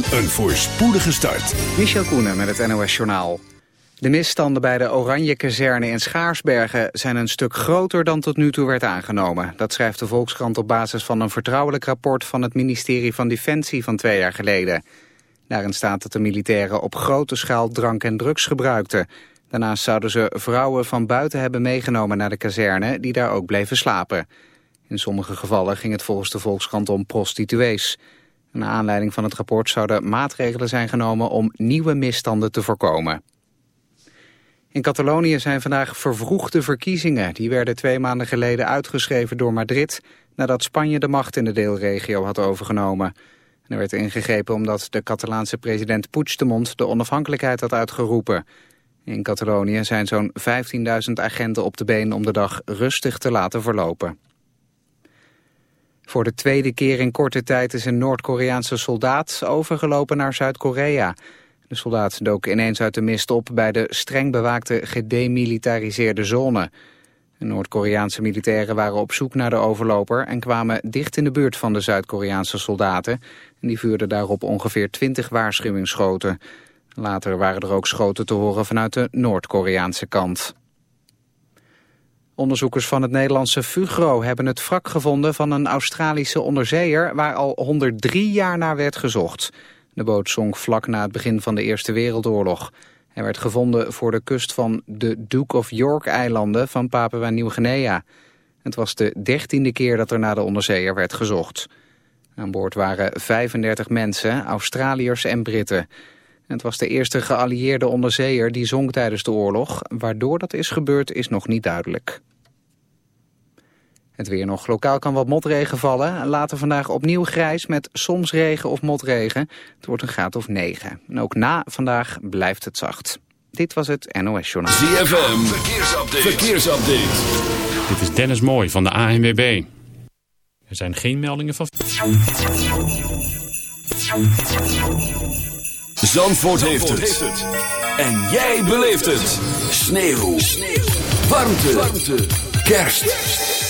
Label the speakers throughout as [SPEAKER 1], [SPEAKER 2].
[SPEAKER 1] Een voorspoedige start.
[SPEAKER 2] Michel Koenen met het NOS-journaal. De misstanden bij de Oranje-kazerne in Schaarsbergen zijn een stuk groter dan tot nu toe werd aangenomen. Dat schrijft de Volkskrant op basis van een vertrouwelijk rapport van het ministerie van Defensie van twee jaar geleden. Daarin staat dat de militairen op grote schaal drank en drugs gebruikten. Daarnaast zouden ze vrouwen van buiten hebben meegenomen naar de kazerne die daar ook bleven slapen. In sommige gevallen ging het volgens de Volkskrant om prostituees. Naar aanleiding van het rapport zouden maatregelen zijn genomen om nieuwe misstanden te voorkomen. In Catalonië zijn vandaag vervroegde verkiezingen. Die werden twee maanden geleden uitgeschreven door Madrid... nadat Spanje de macht in de deelregio had overgenomen. er werd ingegrepen omdat de Catalaanse president Puigdemont... de onafhankelijkheid had uitgeroepen. In Catalonië zijn zo'n 15.000 agenten op de been om de dag rustig te laten verlopen. Voor de tweede keer in korte tijd is een Noord-Koreaanse soldaat overgelopen naar Zuid-Korea. De soldaat dook ineens uit de mist op bij de streng bewaakte gedemilitariseerde zone. Noord-Koreaanse militairen waren op zoek naar de overloper en kwamen dicht in de buurt van de Zuid-Koreaanse soldaten. En die vuurden daarop ongeveer 20 waarschuwingsschoten. Later waren er ook schoten te horen vanuit de Noord-Koreaanse kant. Onderzoekers van het Nederlandse Fugro hebben het wrak gevonden van een Australische onderzeeër waar al 103 jaar naar werd gezocht. De boot zonk vlak na het begin van de Eerste Wereldoorlog. Hij werd gevonden voor de kust van de Duke of York-eilanden van Papua Nieuw-Guinea. Het was de dertiende keer dat er naar de onderzeeër werd gezocht. Aan boord waren 35 mensen, Australiërs en Britten. Het was de eerste geallieerde onderzeeër die zonk tijdens de oorlog. Waardoor dat is gebeurd is nog niet duidelijk. Het weer nog. Lokaal kan wat motregen vallen. Later vandaag opnieuw grijs met soms regen of motregen. Het wordt een graad of 9. En ook na vandaag blijft het zacht. Dit was het NOS Journaal.
[SPEAKER 1] ZFM, verkeersupdate. verkeersupdate.
[SPEAKER 3] Dit is Dennis Mooi van de ANWB. Er zijn geen meldingen van...
[SPEAKER 1] Zandvoort, heeft, het. En jij beleeft het. Sneeuw. Sneeuw. Warmte. Warmte. Kerst.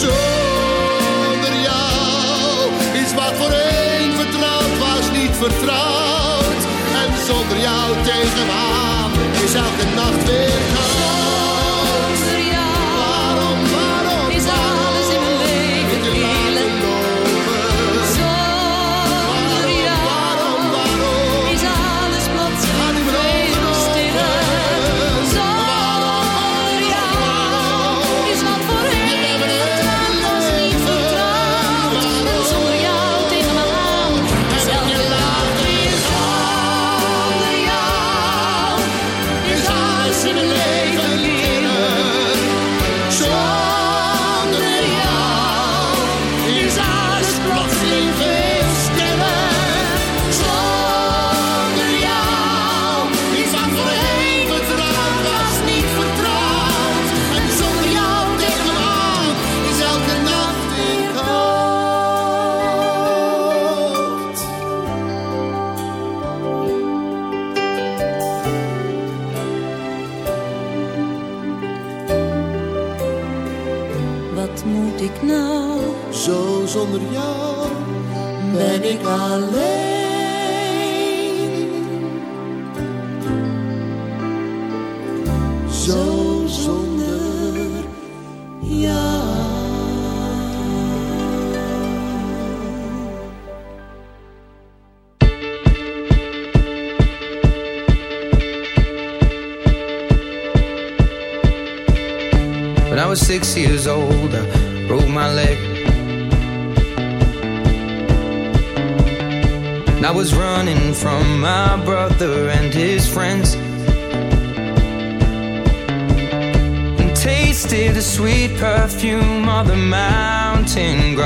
[SPEAKER 4] Zonder jou is wat voor een vertrouwd was niet vertrouwd. En zonder jou tegenaan is elke nacht weer koud.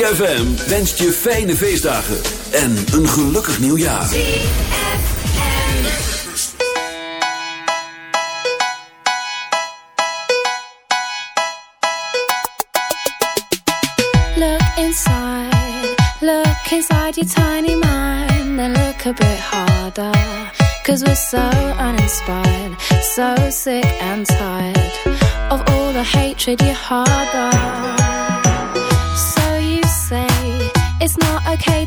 [SPEAKER 1] ZFM wenst je fijne feestdagen en een gelukkig nieuwjaar.
[SPEAKER 5] Look inside, look inside your tiny mind, then look a bit harder. Cause we're so uninspired, so sick and tired of all the hatred you harbor.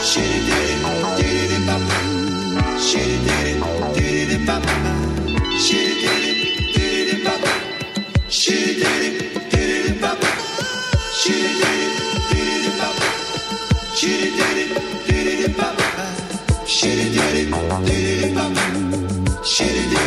[SPEAKER 4] Shitty did it, did it,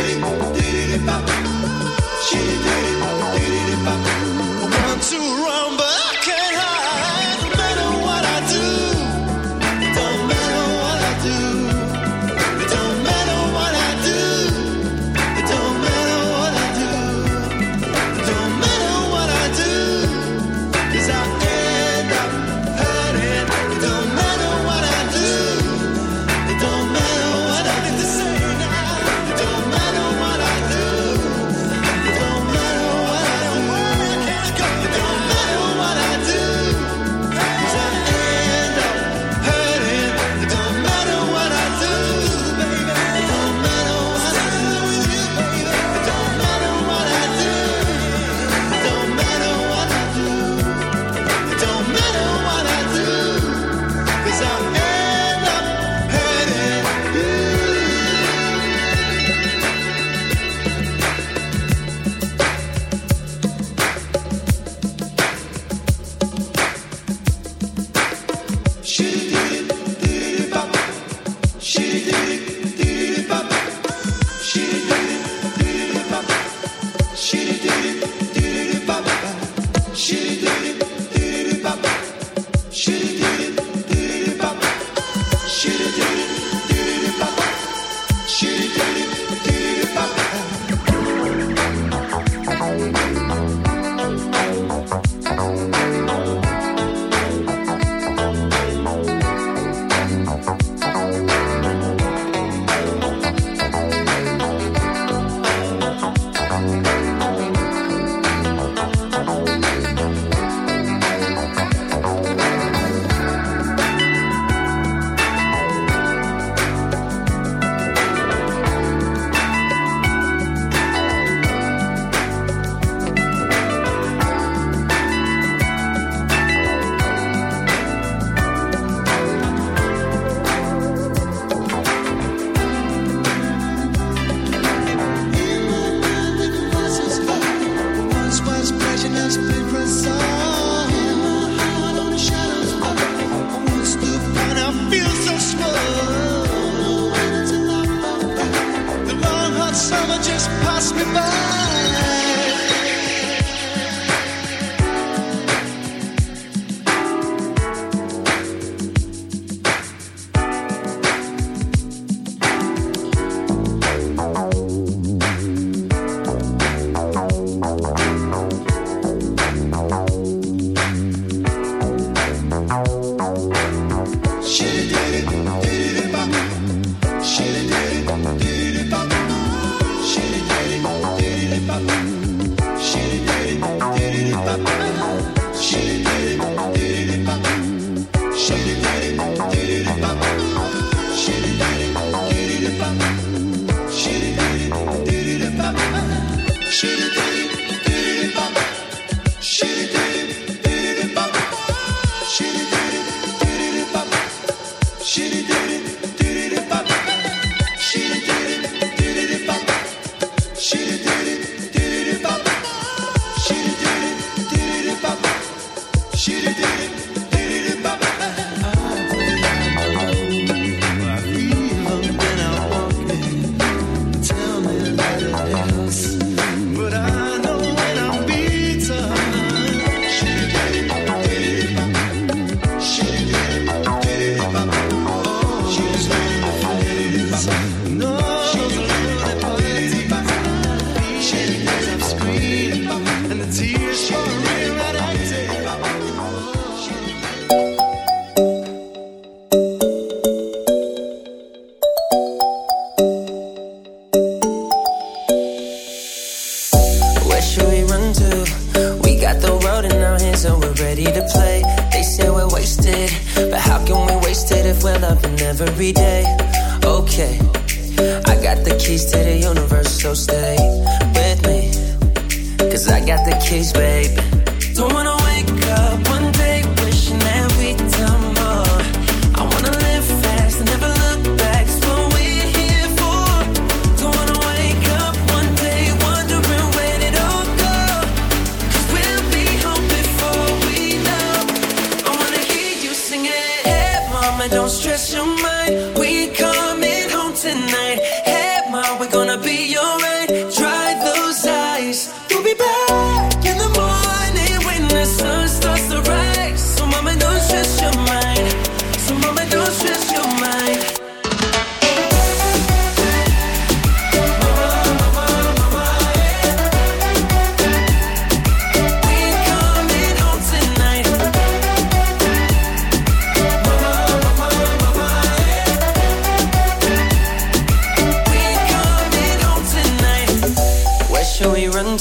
[SPEAKER 6] She did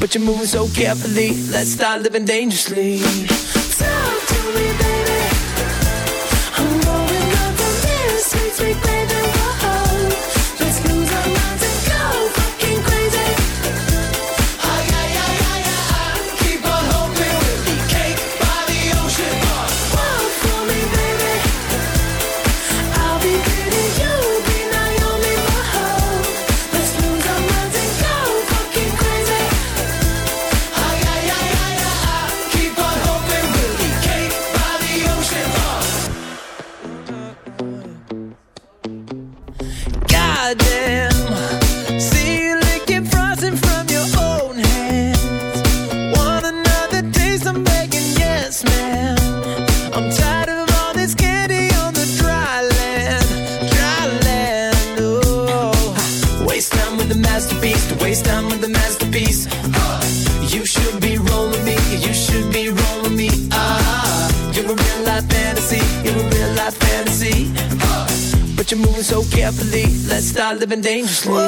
[SPEAKER 6] But you're moving so carefully, let's start living dangerously. Talk to me, baby. I'm going up on this, sweet, sweet baby. living dangerously.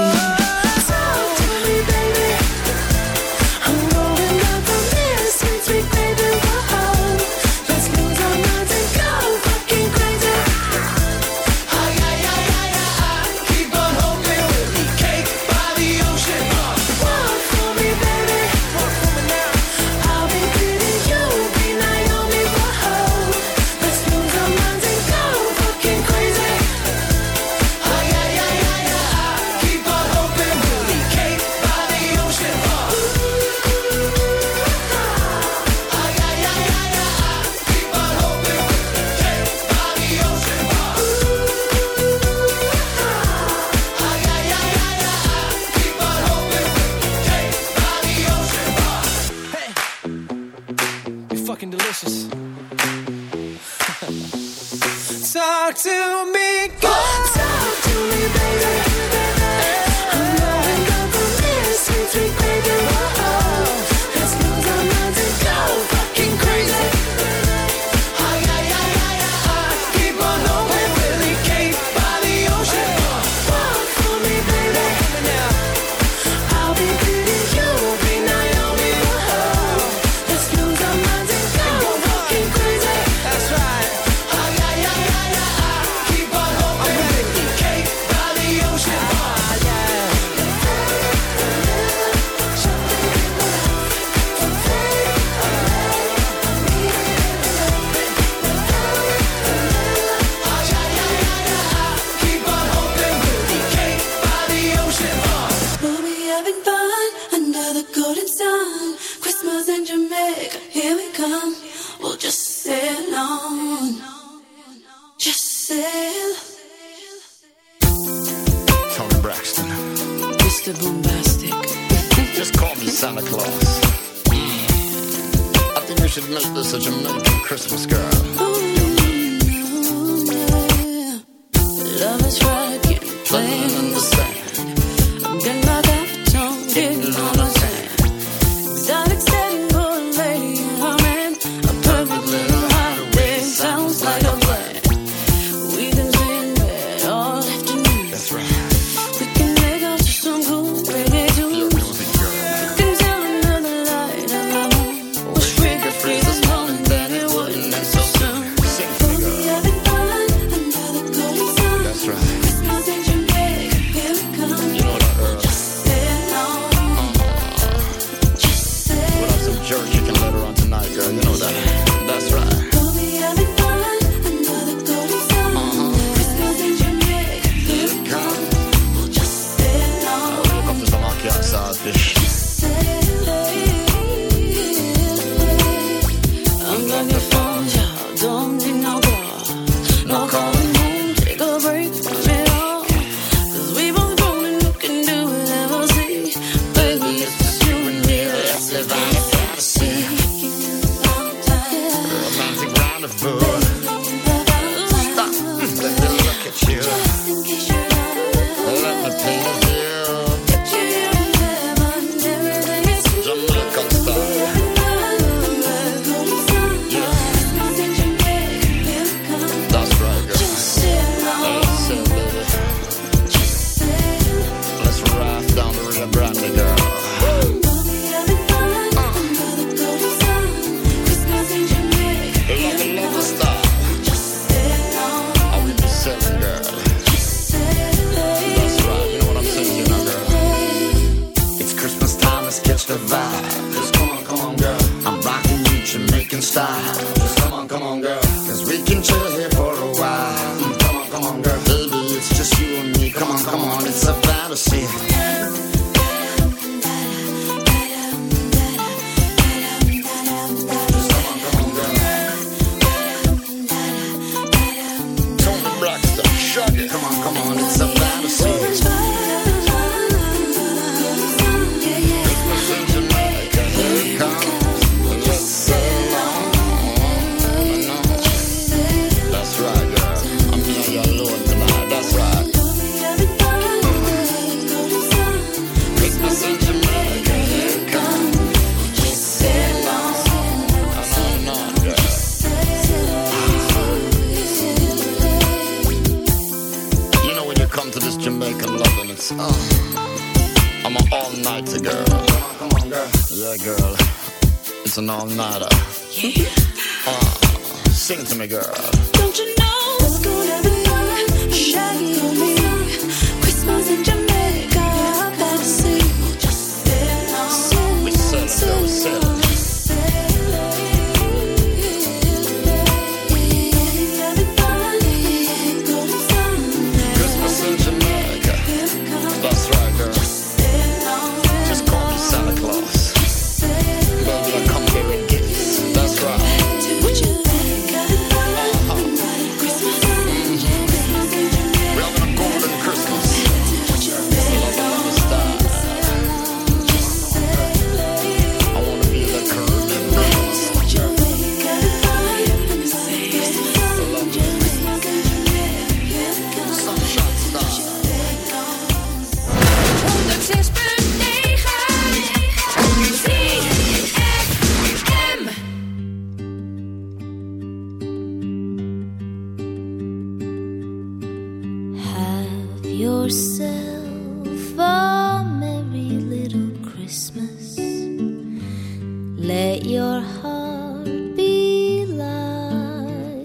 [SPEAKER 7] Let
[SPEAKER 8] your heart be light.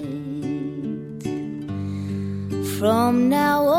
[SPEAKER 8] From now on,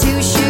[SPEAKER 9] too
[SPEAKER 10] sure